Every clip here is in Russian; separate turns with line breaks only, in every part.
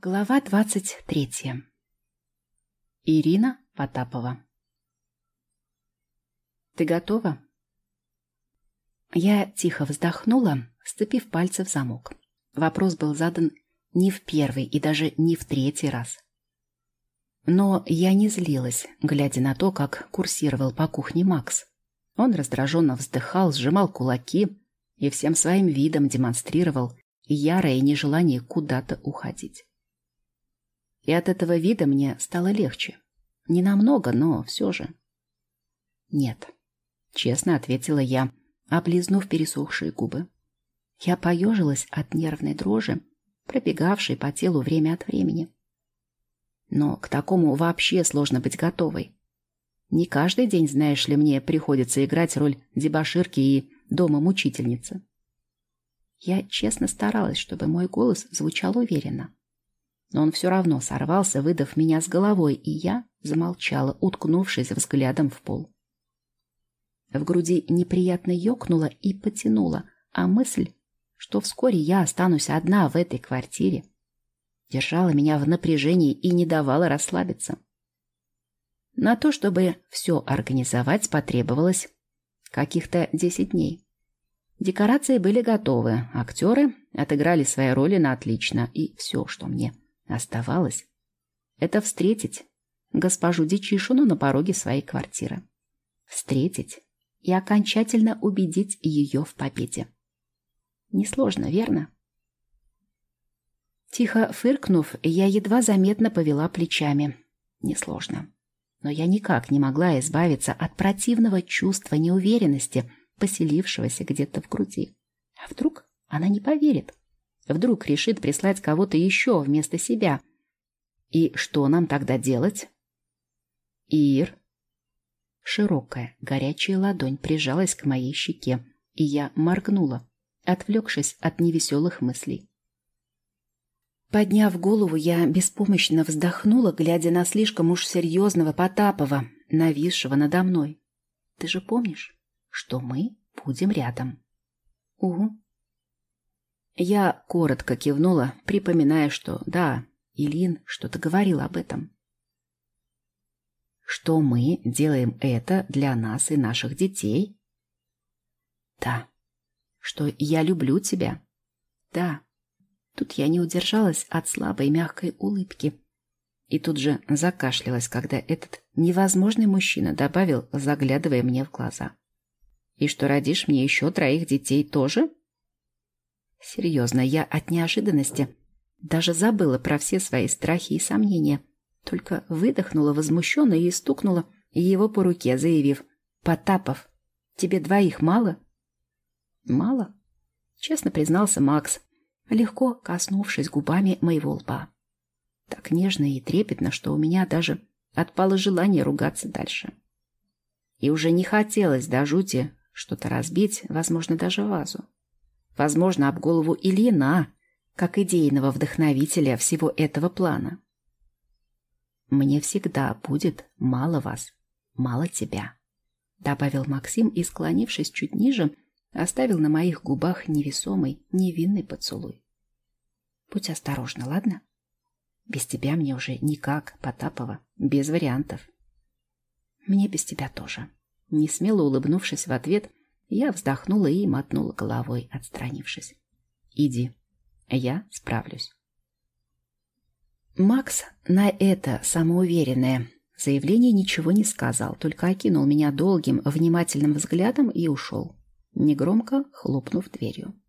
Глава двадцать третья. Ирина Потапова. «Ты готова?» Я тихо вздохнула, сцепив пальцы в замок. Вопрос был задан не в первый и даже не в третий раз. Но я не злилась, глядя на то, как курсировал по кухне Макс. Он раздраженно вздыхал, сжимал кулаки и всем своим видом демонстрировал ярое нежелание куда-то уходить. И от этого вида мне стало легче. Не намного, но все же. Нет, честно ответила я, облизнув пересохшие губы. Я поежилась от нервной дрожи, пробегавшей по телу время от времени. Но к такому вообще сложно быть готовой. Не каждый день, знаешь ли, мне приходится играть роль дебоширки и дома мучительницы. Я честно старалась, чтобы мой голос звучал уверенно. Но он все равно сорвался, выдав меня с головой, и я замолчала, уткнувшись взглядом в пол. В груди неприятно ёкнуло и потянуло, а мысль, что вскоре я останусь одна в этой квартире, держала меня в напряжении и не давала расслабиться. На то, чтобы все организовать, потребовалось каких-то десять дней. Декорации были готовы, актеры отыграли свои роли на отлично, и все, что мне оставалось, это встретить госпожу Дичишину на пороге своей квартиры. Встретить и окончательно убедить ее в победе. Несложно, верно? Тихо фыркнув, я едва заметно повела плечами. Несложно. Но я никак не могла избавиться от противного чувства неуверенности, поселившегося где-то в груди. А вдруг она не поверит? Вдруг решит прислать кого-то еще вместо себя? И что нам тогда делать? Ир. Широкая, горячая ладонь прижалась к моей щеке, и я моргнула, отвлекшись от невеселых мыслей. Подняв голову, я беспомощно вздохнула, глядя на слишком уж серьезного Потапова, нависшего надо мной. Ты же помнишь? что мы будем рядом. Угу. Я коротко кивнула, припоминая, что да, Илин что-то говорил об этом. Что мы делаем это для нас и наших детей? Да. Что я люблю тебя? Да. Тут я не удержалась от слабой мягкой улыбки. И тут же закашлялась, когда этот невозможный мужчина добавил, заглядывая мне в глаза. И что родишь мне еще троих детей тоже? Серьезно, я от неожиданности даже забыла про все свои страхи и сомнения. Только выдохнула возмущенно и стукнула его по руке, заявив «Потапов, тебе двоих мало?» «Мало?» — честно признался Макс, легко коснувшись губами моего лба. Так нежно и трепетно, что у меня даже отпало желание ругаться дальше. И уже не хотелось до жути что-то разбить, возможно, даже вазу. Возможно, об голову Ильина, как идейного вдохновителя всего этого плана. «Мне всегда будет мало вас, мало тебя», — добавил Максим и, склонившись чуть ниже, оставил на моих губах невесомый, невинный поцелуй. «Будь осторожна, ладно? Без тебя мне уже никак, Потапова, без вариантов». «Мне без тебя тоже», Несмело улыбнувшись в ответ, я вздохнула и мотнула головой, отстранившись. «Иди, я справлюсь». Макс на это самоуверенное заявление ничего не сказал, только окинул меня долгим, внимательным взглядом и ушел, негромко хлопнув дверью.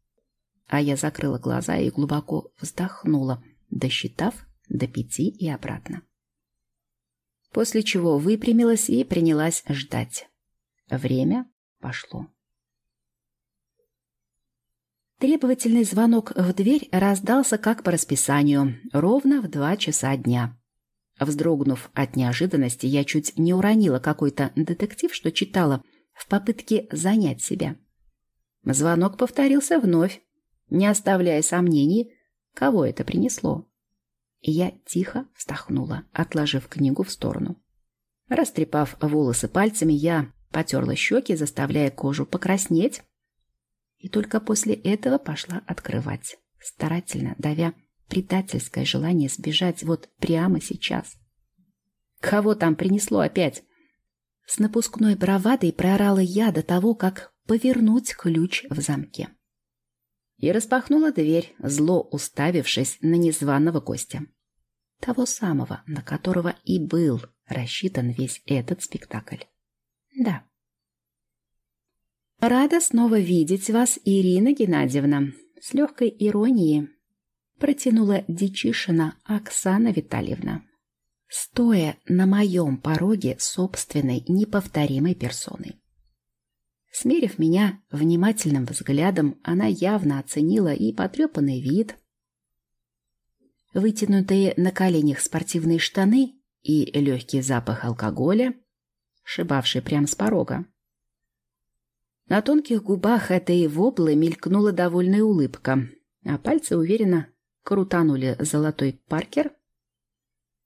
А я закрыла глаза и глубоко вздохнула, досчитав до пяти и обратно. После чего выпрямилась и принялась ждать. Время пошло. Требовательный звонок в дверь раздался как по расписанию, ровно в два часа дня. Вздрогнув от неожиданности, я чуть не уронила какой-то детектив, что читала, в попытке занять себя. Звонок повторился вновь, не оставляя сомнений, кого это принесло. Я тихо вздохнула, отложив книгу в сторону. Растрепав волосы пальцами, я потерла щеки, заставляя кожу покраснеть, и только после этого пошла открывать, старательно давя предательское желание сбежать вот прямо сейчас. Кого там принесло опять? С напускной бравадой проорала я до того, как повернуть ключ в замке. И распахнула дверь, зло уставившись на незваного гостя. Того самого, на которого и был рассчитан весь этот спектакль. Да. Рада снова видеть вас, Ирина Геннадьевна. С легкой иронией протянула Дичишина Оксана Витальевна, стоя на моем пороге собственной неповторимой персоной. Смерив меня внимательным взглядом, она явно оценила и потрепанный вид, вытянутые на коленях спортивные штаны и легкий запах алкоголя, шибавший прямо с порога. На тонких губах этой воблы мелькнула довольная улыбка, а пальцы уверенно крутанули золотой паркер,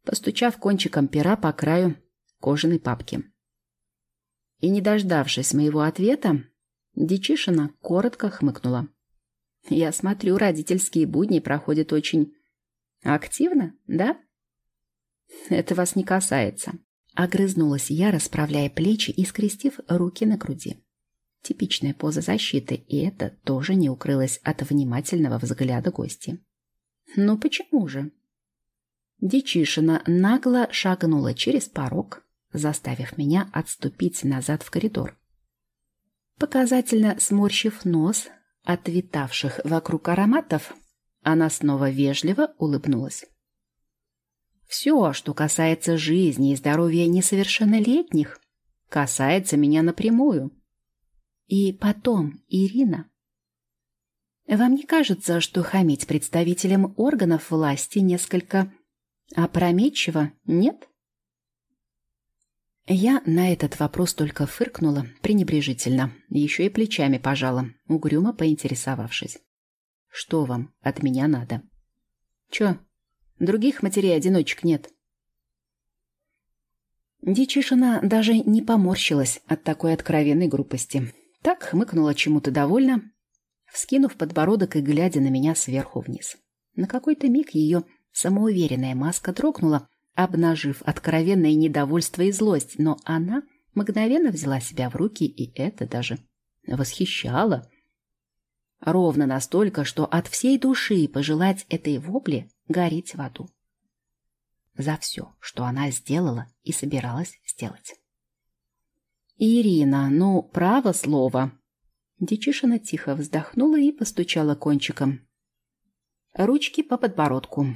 постучав кончиком пера по краю кожаной папки. И, не дождавшись моего ответа, Дичишина коротко хмыкнула. «Я смотрю, родительские будни проходят очень активно, да?» «Это вас не касается», — огрызнулась я, расправляя плечи и скрестив руки на груди. Типичная поза защиты, и это тоже не укрылось от внимательного взгляда гости. «Ну почему же?» Дичишина нагло шагнула через порог, заставив меня отступить назад в коридор. Показательно сморщив нос от витавших вокруг ароматов, она снова вежливо улыбнулась. «Все, что касается жизни и здоровья несовершеннолетних, касается меня напрямую. И потом, Ирина, вам не кажется, что хамить представителям органов власти несколько опрометчиво, нет? Я на этот вопрос только фыркнула пренебрежительно, еще и плечами пожала, угрюмо поинтересовавшись. Что вам от меня надо? Че, других матерей-одиночек нет? Дичишина даже не поморщилась от такой откровенной грубости. Так хмыкнула чему-то довольно, вскинув подбородок и глядя на меня сверху вниз. На какой-то миг ее самоуверенная маска дрогнула, обнажив откровенное недовольство и злость, но она мгновенно взяла себя в руки, и это даже восхищало. Ровно настолько, что от всей души пожелать этой вобле гореть в аду. За все, что она сделала и собиралась сделать. «Ирина, ну, право слово!» Дичишина тихо вздохнула и постучала кончиком. Ручки по подбородку.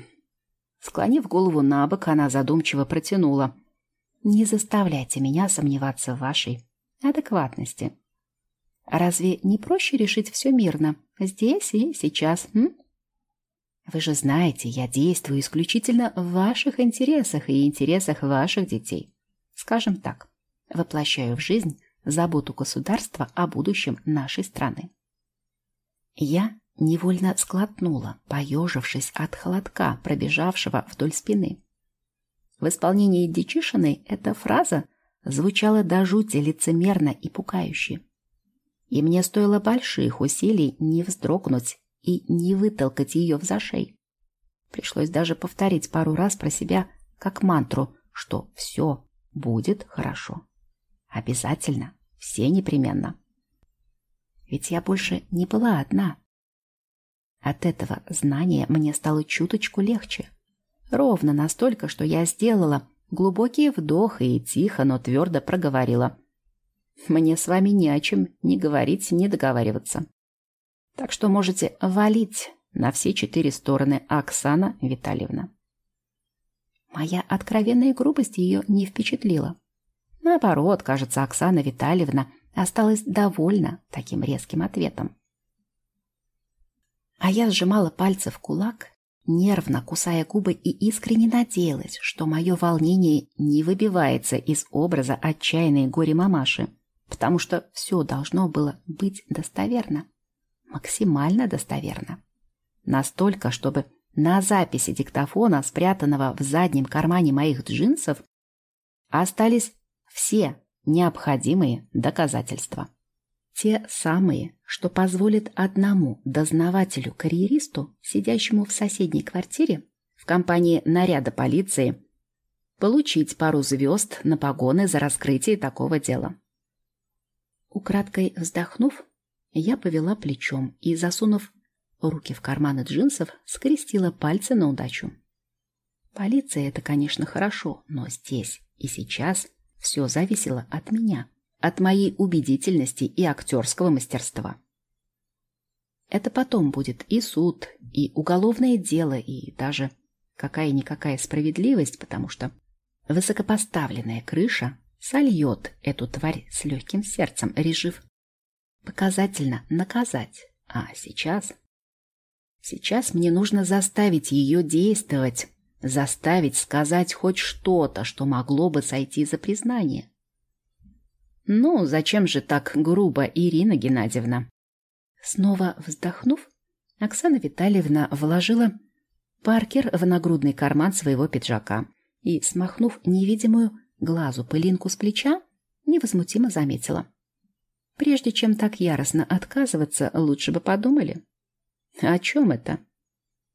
Склонив голову на бок, она задумчиво протянула. «Не заставляйте меня сомневаться в вашей адекватности. Разве не проще решить все мирно, здесь и сейчас, м? Вы же знаете, я действую исключительно в ваших интересах и интересах ваших детей. Скажем так, воплощаю в жизнь заботу государства о будущем нашей страны. Я невольно склотнула, поежившись от холодка, пробежавшего вдоль спины. В исполнении Дичишиной эта фраза звучала до жути лицемерно и пугающе. И мне стоило больших усилий не вздрогнуть и не вытолкать ее в зашей. Пришлось даже повторить пару раз про себя, как мантру, что все будет хорошо. Обязательно, все непременно. Ведь я больше не была одна. От этого знания мне стало чуточку легче. Ровно настолько, что я сделала глубокий вдох и тихо, но твердо проговорила. Мне с вами ни о чем не говорить, не договариваться. Так что можете валить на все четыре стороны Оксана Витальевна. Моя откровенная грубость ее не впечатлила. Наоборот, кажется, Оксана Витальевна осталась довольна таким резким ответом. А я сжимала пальцы в кулак, нервно кусая губы и искренне надеялась, что мое волнение не выбивается из образа отчаянной горе-мамаши, потому что все должно было быть достоверно, максимально достоверно. Настолько, чтобы на записи диктофона, спрятанного в заднем кармане моих джинсов, остались все необходимые доказательства. Те самые, что позволят одному дознавателю-карьеристу, сидящему в соседней квартире, в компании наряда полиции, получить пару звезд на погоны за раскрытие такого дела. Украдкой вздохнув, я повела плечом и, засунув руки в карманы джинсов, скрестила пальцы на удачу. Полиция — это, конечно, хорошо, но здесь и сейчас все зависело от меня, от моей убедительности и актерского мастерства. Это потом будет и суд, и уголовное дело, и даже какая-никакая справедливость, потому что высокопоставленная крыша сольет эту тварь с легким сердцем, решив показательно наказать. А сейчас... Сейчас мне нужно заставить ее действовать, заставить сказать хоть что-то, что могло бы сойти за признание. Ну, зачем же так грубо, Ирина Геннадьевна? Снова вздохнув, Оксана Витальевна вложила Паркер в нагрудный карман своего пиджака и, смахнув невидимую глазу пылинку с плеча, невозмутимо заметила. Прежде чем так яростно отказываться, лучше бы подумали. О чем это?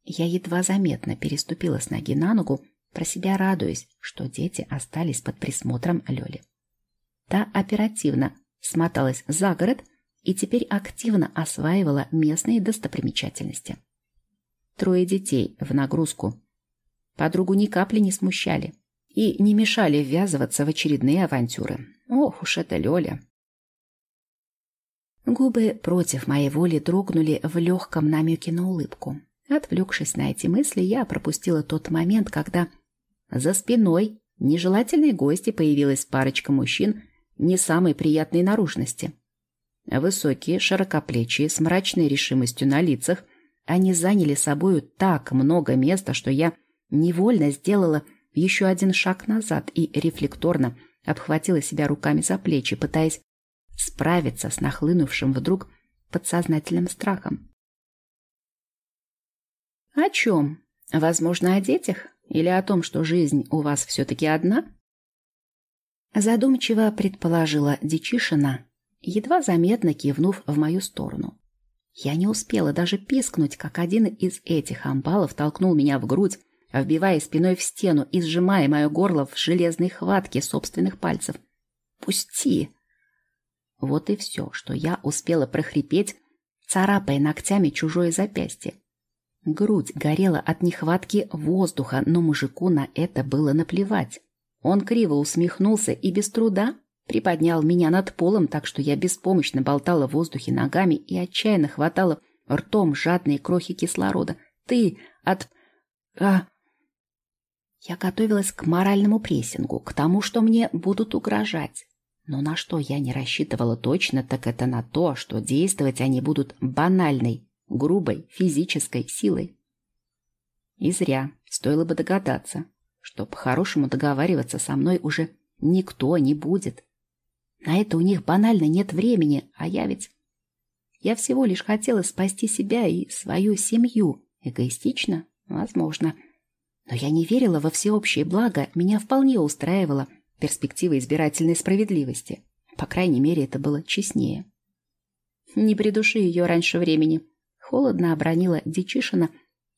Я едва заметно переступила с ноги на ногу, про себя радуясь, что дети остались под присмотром Лёли. Та оперативно смоталась за город и теперь активно осваивала местные достопримечательности. Трое детей в нагрузку. Подругу ни капли не смущали и не мешали ввязываться в очередные авантюры. Ох уж это Лёля. Губы против моей воли дрогнули в легком намеке на улыбку. Отвлекшись на эти мысли, я пропустила тот момент, когда за спиной нежелательной гости появилась парочка мужчин не самой приятной наружности. Высокие, широкоплечие, с мрачной решимостью на лицах, они заняли собою так много места, что я невольно сделала еще один шаг назад и рефлекторно обхватила себя руками за плечи, пытаясь справиться с нахлынувшим вдруг подсознательным страхом. «О чем? Возможно, о детях? Или о том, что жизнь у вас все-таки одна?» Задумчиво предположила Дичишина, едва заметно кивнув в мою сторону. Я не успела даже пискнуть, как один из этих амбалов толкнул меня в грудь, вбивая спиной в стену и сжимая мое горло в железной хватке собственных пальцев. «Пусти!» Вот и все, что я успела прохрипеть, царапая ногтями чужое запястье. Грудь горела от нехватки воздуха, но мужику на это было наплевать. Он криво усмехнулся и без труда приподнял меня над полом, так что я беспомощно болтала в воздухе ногами и отчаянно хватала ртом жадные крохи кислорода. «Ты от... а...» Я готовилась к моральному прессингу, к тому, что мне будут угрожать. Но на что я не рассчитывала точно, так это на то, что действовать они будут банальной, грубой физической силой. И зря, стоило бы догадаться, что по-хорошему договариваться со мной уже никто не будет. На это у них банально нет времени, а я ведь... Я всего лишь хотела спасти себя и свою семью. Эгоистично? Возможно. Но я не верила во всеобщее благо, меня вполне устраивала перспектива избирательной справедливости. По крайней мере, это было честнее. Не придуши ее раньше времени. Холодно обронила Дичишина,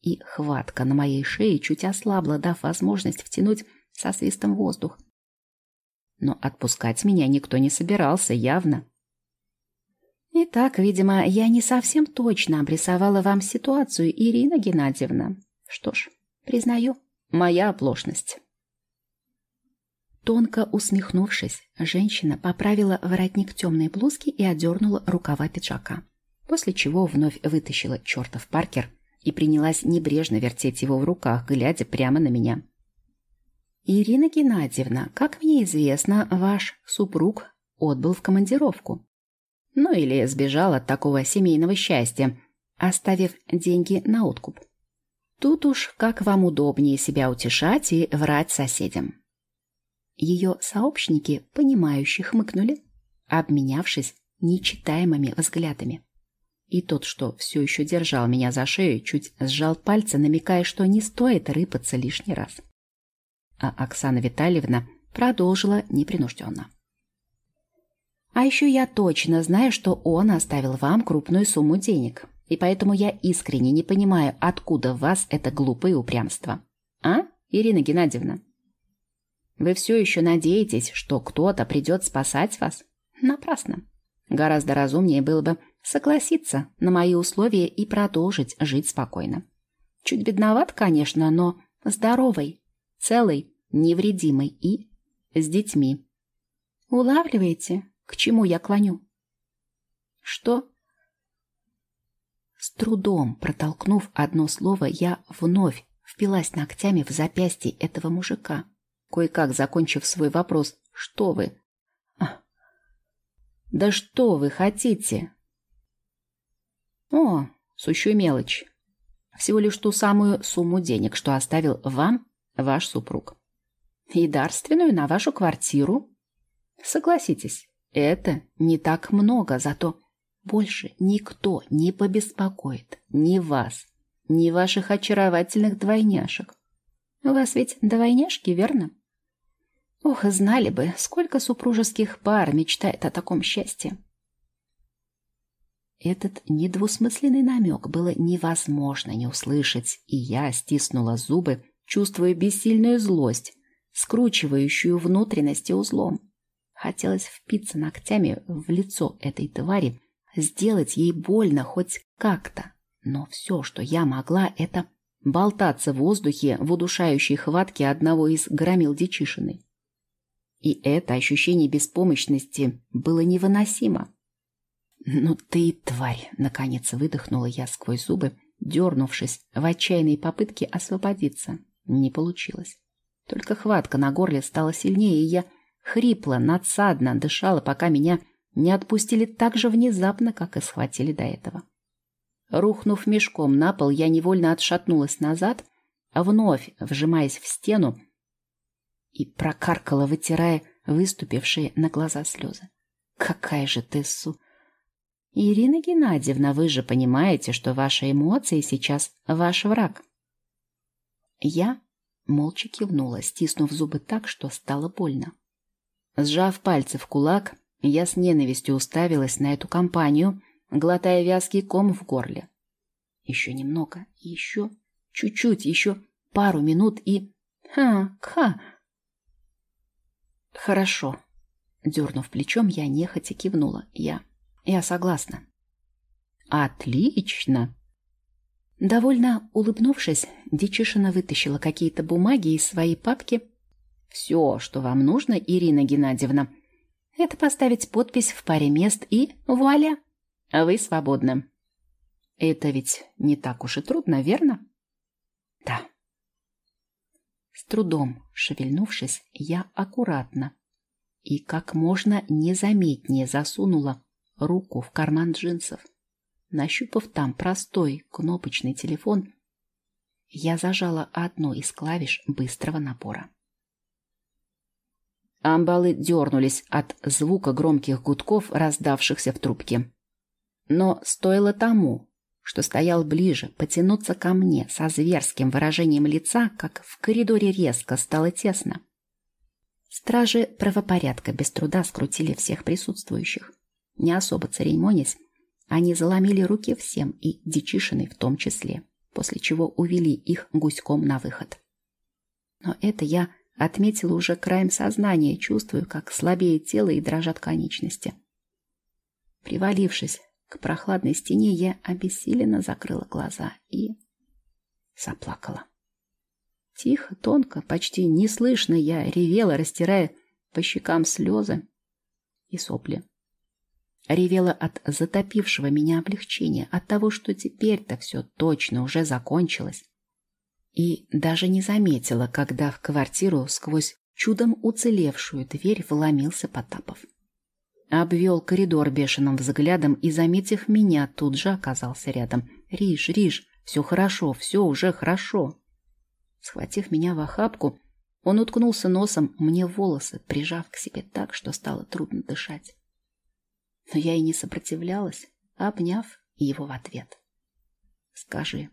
и хватка на моей шее чуть ослабла, дав возможность втянуть со свистом воздух но отпускать меня никто не собирался, явно. Итак, видимо, я не совсем точно обрисовала вам ситуацию, Ирина Геннадьевна. Что ж, признаю, моя оплошность. Тонко усмехнувшись, женщина поправила воротник темной блузки и одернула рукава пиджака, после чего вновь вытащила чертов Паркер и принялась небрежно вертеть его в руках, глядя прямо на меня. «Ирина Геннадьевна, как мне известно, ваш супруг отбыл в командировку. Ну или сбежал от такого семейного счастья, оставив деньги на откуп. Тут уж как вам удобнее себя утешать и врать соседям». Ее сообщники, понимающие, хмыкнули, обменявшись нечитаемыми взглядами. И тот, что все еще держал меня за шею, чуть сжал пальцы, намекая, что не стоит рыпаться лишний раз а Оксана Витальевна продолжила непринужденно. А еще я точно знаю, что он оставил вам крупную сумму денег. И поэтому я искренне не понимаю, откуда в вас это глупое упрямство. А, Ирина Геннадьевна? Вы все еще надеетесь, что кто-то придет спасать вас? Напрасно. Гораздо разумнее было бы согласиться на мои условия и продолжить жить спокойно. Чуть бедноват, конечно, но здоровый, целый, невредимый и с детьми. Улавливаете, к чему я клоню? Что? С трудом протолкнув одно слово, я вновь впилась ногтями в запястье этого мужика. Кое-как закончив свой вопрос «Что вы?» «Да что вы хотите?» «О, сущую мелочь. Всего лишь ту самую сумму денег, что оставил вам ваш супруг. И дарственную на вашу квартиру. Согласитесь, это не так много, зато больше никто не побеспокоит ни вас, ни ваших очаровательных двойняшек. У вас ведь двойняшки, верно? Ох, знали бы, сколько супружеских пар мечтает о таком счастье. Этот недвусмысленный намек было невозможно не услышать, и я стиснула зубы, чувствуя бессильную злость, скручивающую внутренности узлом. Хотелось впиться ногтями в лицо этой твари, сделать ей больно хоть как-то. Но все, что я могла, это болтаться в воздухе в удушающей хватке одного из громил дичишины. И это ощущение беспомощности было невыносимо. «Ну ты тварь!» — наконец выдохнула я сквозь зубы, дернувшись в отчаянной попытке освободиться. Не получилось. Только хватка на горле стала сильнее, и я хрипло, надсадно дышала, пока меня не отпустили так же внезапно, как и схватили до этого. Рухнув мешком на пол, я невольно отшатнулась назад, вновь, вжимаясь в стену, и прокаркала, вытирая выступившие на глаза слезы. «Какая же ты су...» «Ирина Геннадьевна, вы же понимаете, что ваши эмоции сейчас ваш враг». Я молча кивнула, стиснув зубы так, что стало больно. Сжав пальцы в кулак, я с ненавистью уставилась на эту компанию, глотая вязкий ком в горле. Еще немного, еще чуть-чуть, еще пару минут и... Ха-ха! Хорошо. Дернув плечом, я нехотя кивнула. Я... я согласна. Отлично! Довольно улыбнувшись, Дичишина вытащила какие-то бумаги из своей папки. Все, что вам нужно, Ирина Геннадьевна, — это поставить подпись в паре мест и вуаля, вы свободны. Это ведь не так уж и трудно, верно? Да. С трудом шевельнувшись, я аккуратно и как можно незаметнее засунула руку в карман джинсов. Нащупав там простой кнопочный телефон, я зажала одну из клавиш быстрого напора. Амбалы дернулись от звука громких гудков, раздавшихся в трубке. Но стоило тому, что стоял ближе, потянуться ко мне со зверским выражением лица, как в коридоре резко стало тесно. Стражи правопорядка без труда скрутили всех присутствующих. Не особо церемонясь, они заломили руки всем и дичишиной в том числе, после чего увели их гуськом на выход. Но это я Отметила уже краем сознания, чувствую, как слабеет тело и дрожат конечности. Привалившись к прохладной стене, я обессиленно закрыла глаза и заплакала. Тихо, тонко, почти неслышно я ревела, растирая по щекам слезы и сопли. Ревела от затопившего меня облегчения, от того, что теперь-то все точно уже закончилось и даже не заметила, когда в квартиру сквозь чудом уцелевшую дверь вломился Потапов. Обвел коридор бешеным взглядом и, заметив меня, тут же оказался рядом. «Риш, Риш, все хорошо, все уже хорошо!» Схватив меня в охапку, он уткнулся носом мне в волосы, прижав к себе так, что стало трудно дышать. Но я и не сопротивлялась, обняв его в ответ. «Скажи,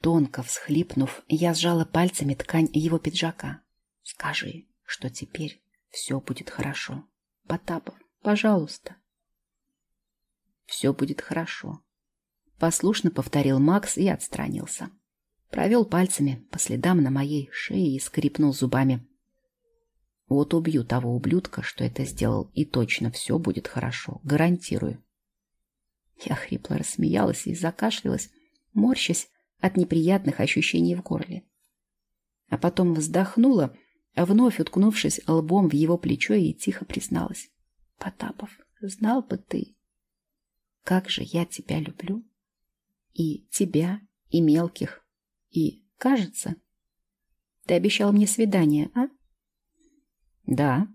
Тонко всхлипнув, я сжала пальцами ткань его пиджака. «Скажи, что теперь все будет хорошо. Потапов, Пожалуйста. Все будет хорошо. Послушно повторил Макс и отстранился. Провел пальцами по следам на моей шее и скрипнул зубами. Вот убью того ублюдка, что это сделал, и точно все будет хорошо. Гарантирую. Я хрипло рассмеялась и закашлялась, морщась от неприятных ощущений в горле. А потом вздохнула, вновь уткнувшись лбом в его плечо и тихо призналась. «Потапов, знал бы ты, как же я тебя люблю. И тебя, и мелких, и, кажется, ты обещал мне свидание, а?» «Да»,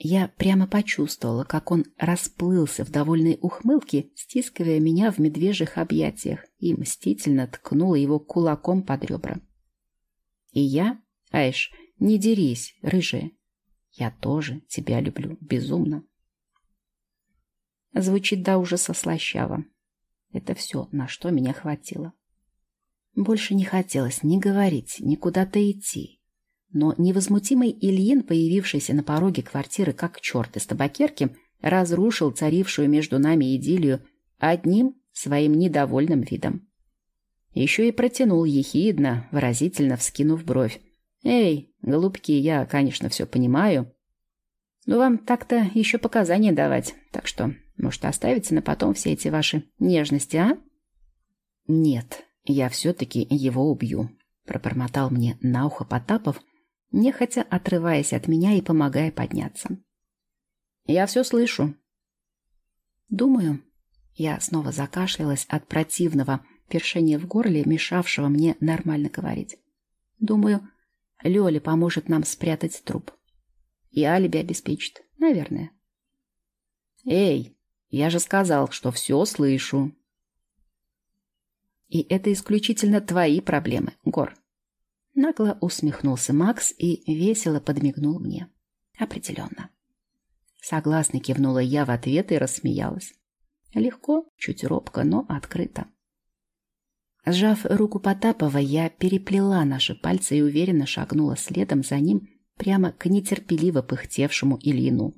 я прямо почувствовала, как он расплылся в довольной ухмылке, стискивая меня в медвежьих объятиях, и мстительно ткнула его кулаком под ребра. И я, Айш, не дерись, рыжая. Я тоже тебя люблю, безумно. Звучит до ужаса слащаво. Это все, на что меня хватило. Больше не хотелось ни говорить, ни куда-то идти, но невозмутимый Ильин, появившийся на пороге квартиры как черт из табакерки, разрушил царившую между нами идиллию одним своим недовольным видом. Еще и протянул ехидно, выразительно вскинув бровь. «Эй, голубки, я, конечно, все понимаю, но вам так-то еще показания давать, так что, может, оставите на потом все эти ваши нежности, а?» «Нет, я все-таки его убью», — пробормотал мне на ухо Потапов, нехотя отрываясь от меня и помогая подняться. «Я все слышу». «Думаю...» Я снова закашлялась от противного першения в горле, мешавшего мне нормально говорить. «Думаю, Лёля поможет нам спрятать труп. И алиби обеспечит, наверное». «Эй, я же сказал, что все слышу». «И это исключительно твои проблемы, Гор. Нагло усмехнулся Макс и весело подмигнул мне. Определенно. Согласно кивнула я в ответ и рассмеялась. Легко, чуть робко, но открыто. Сжав руку Потапова, я переплела наши пальцы и уверенно шагнула следом за ним прямо к нетерпеливо пыхтевшему Ильину.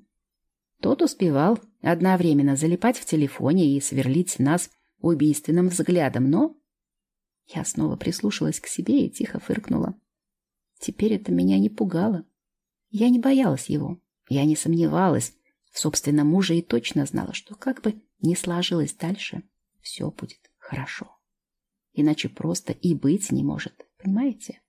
Тот успевал одновременно залипать в телефоне и сверлить нас убийственным взглядом, но я снова прислушалась к себе и тихо фыркнула. Теперь это меня не пугало. Я не боялась его. Я не сомневалась в собственном муже и точно знала, что как бы ни сложилось дальше, все будет хорошо. Иначе просто и быть не может, понимаете?